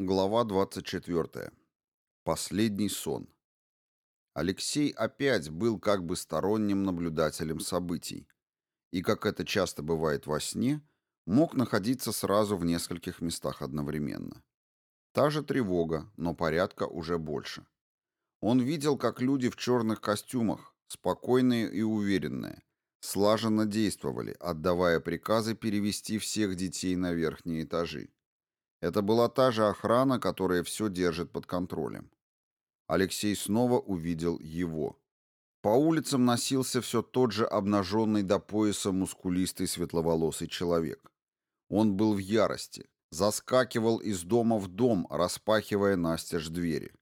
Глава 24. Последний сон. Алексей опять был как бы сторонним наблюдателем событий, и, как это часто бывает во сне, мог находиться сразу в нескольких местах одновременно. Та же тревога, но порядка уже больше. Он видел, как люди в черных костюмах, спокойные и уверенные, слаженно действовали, отдавая приказы перевести всех детей на верхние этажи. Это была та же охрана, которая все держит под контролем. Алексей снова увидел его. По улицам носился все тот же обнаженный до пояса мускулистый светловолосый человек. Он был в ярости, заскакивал из дома в дом, распахивая настежь двери.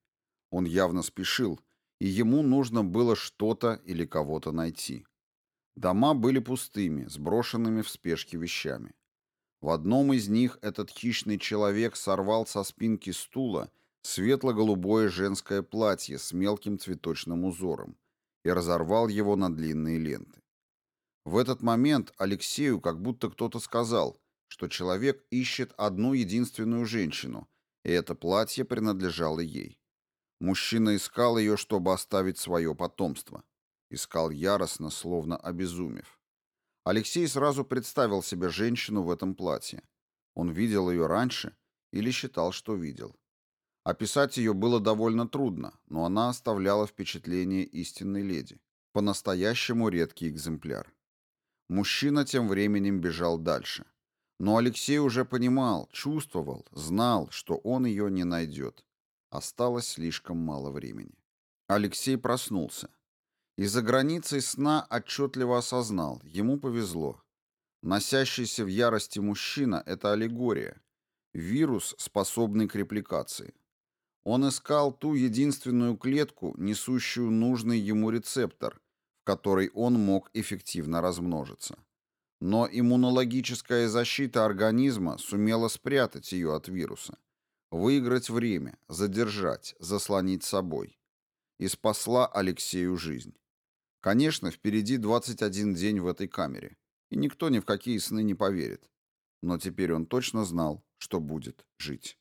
Он явно спешил, и ему нужно было что-то или кого-то найти. Дома были пустыми, сброшенными в спешке вещами. В одном из них этот хищный человек сорвал со спинки стула светло-голубое женское платье с мелким цветочным узором и разорвал его на длинные ленты. В этот момент Алексею как будто кто-то сказал, что человек ищет одну единственную женщину, и это платье принадлежало ей. Мужчина искал ее, чтобы оставить свое потомство. Искал яростно, словно обезумев. Алексей сразу представил себе женщину в этом платье. Он видел ее раньше или считал, что видел. Описать ее было довольно трудно, но она оставляла впечатление истинной леди. По-настоящему редкий экземпляр. Мужчина тем временем бежал дальше. Но Алексей уже понимал, чувствовал, знал, что он ее не найдет. Осталось слишком мало времени. Алексей проснулся. Из-за границей сна отчетливо осознал, ему повезло. Носящийся в ярости мужчина – это аллегория. Вирус, способный к репликации. Он искал ту единственную клетку, несущую нужный ему рецептор, в которой он мог эффективно размножиться. Но иммунологическая защита организма сумела спрятать ее от вируса, выиграть время, задержать, заслонить собой. И спасла Алексею жизнь. Конечно, впереди 21 день в этой камере, и никто ни в какие сны не поверит. Но теперь он точно знал, что будет жить.